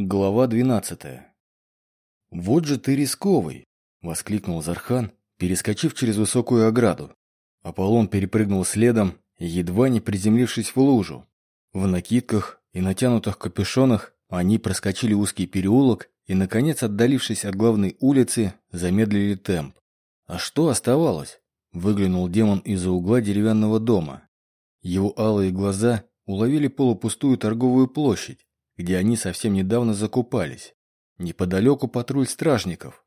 Глава двенадцатая. «Вот же ты рисковый!» — воскликнул Зархан, перескочив через высокую ограду. Аполлон перепрыгнул следом, едва не приземлившись в лужу. В накидках и натянутых капюшонах они проскочили узкий переулок и, наконец, отдалившись от главной улицы, замедлили темп. А что оставалось? Выглянул демон из-за угла деревянного дома. Его алые глаза уловили полупустую торговую площадь, где они совсем недавно закупались. Неподалеку патруль стражников.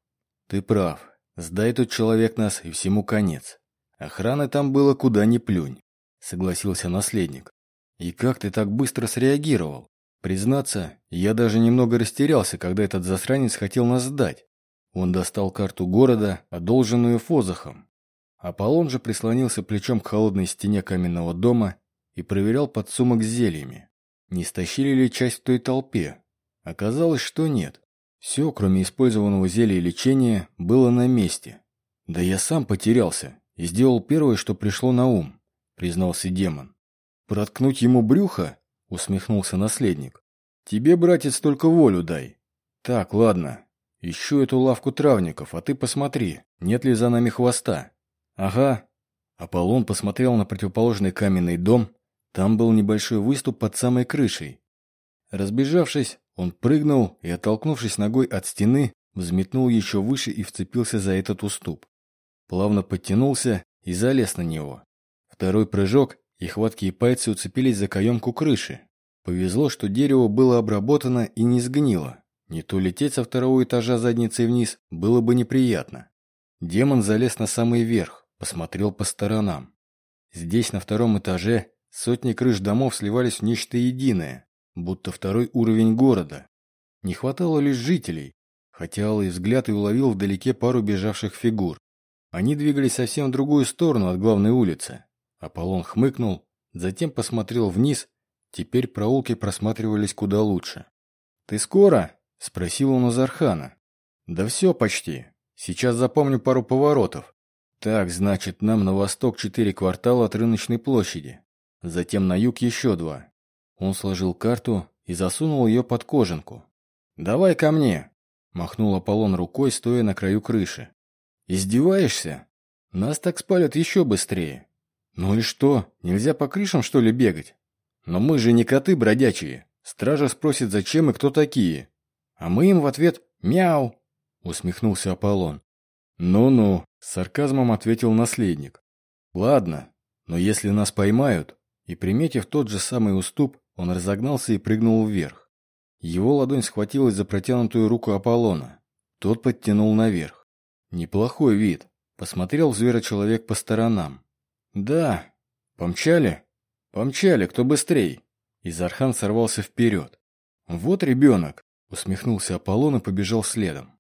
Ты прав. Сдай тот человек нас, и всему конец. Охраны там было куда ни плюнь, согласился наследник. И как ты так быстро среагировал? Признаться, я даже немного растерялся, когда этот засранец хотел нас сдать. Он достал карту города, одолженную Фозахом. Аполлон же прислонился плечом к холодной стене каменного дома и проверял подсумок с зельями. Не стащили ли часть в той толпе? Оказалось, что нет. Все, кроме использованного зелья лечения, было на месте. Да я сам потерялся и сделал первое, что пришло на ум, признался демон. Проткнуть ему брюхо? Усмехнулся наследник. Тебе, братец, только волю дай. Так, ладно. Ищу эту лавку травников, а ты посмотри, нет ли за нами хвоста. Ага. Аполлон посмотрел на противоположный каменный дом, там был небольшой выступ под самой крышей. Разбежавшись, он прыгнул и, оттолкнувшись ногой от стены, взметнул еще выше и вцепился за этот уступ. Плавно подтянулся и залез на него. Второй прыжок, и хваткие пальцы уцепились за каемку крыши. Повезло, что дерево было обработано и не сгнило. Не то лететь со второго этажа задницей вниз было бы неприятно. Демон залез на самый верх, посмотрел по сторонам. Здесь, на втором этаже, Сотни крыш домов сливались в нечто единое, будто второй уровень города. Не хватало лишь жителей, хотя Алый взгляд и уловил вдалеке пару бежавших фигур. Они двигались совсем в другую сторону от главной улицы. Аполлон хмыкнул, затем посмотрел вниз, теперь проулки просматривались куда лучше. «Ты скоро?» – спросил он у Зархана. «Да все почти. Сейчас запомню пару поворотов. Так, значит, нам на восток четыре квартала от рыночной площади. Затем на юг еще два. Он сложил карту и засунул ее под кожанку. «Давай ко мне!» – махнул Аполлон рукой, стоя на краю крыши. «Издеваешься? Нас так спалят еще быстрее. Ну и что, нельзя по крышам, что ли, бегать? Но мы же не коты бродячие. Стража спросит, зачем и кто такие. А мы им в ответ «Мяу!» – усмехнулся Аполлон. «Ну-ну», – с сарказмом ответил наследник. «Ладно, но если нас поймают, и, приметив тот же самый уступ, он разогнался и прыгнул вверх. Его ладонь схватилась за протянутую руку Аполлона. Тот подтянул наверх. Неплохой вид. Посмотрел зверочеловек по сторонам. «Да. Помчали? Помчали, кто быстрей?» Изархан сорвался вперед. «Вот ребенок!» Усмехнулся Аполлон и побежал следом.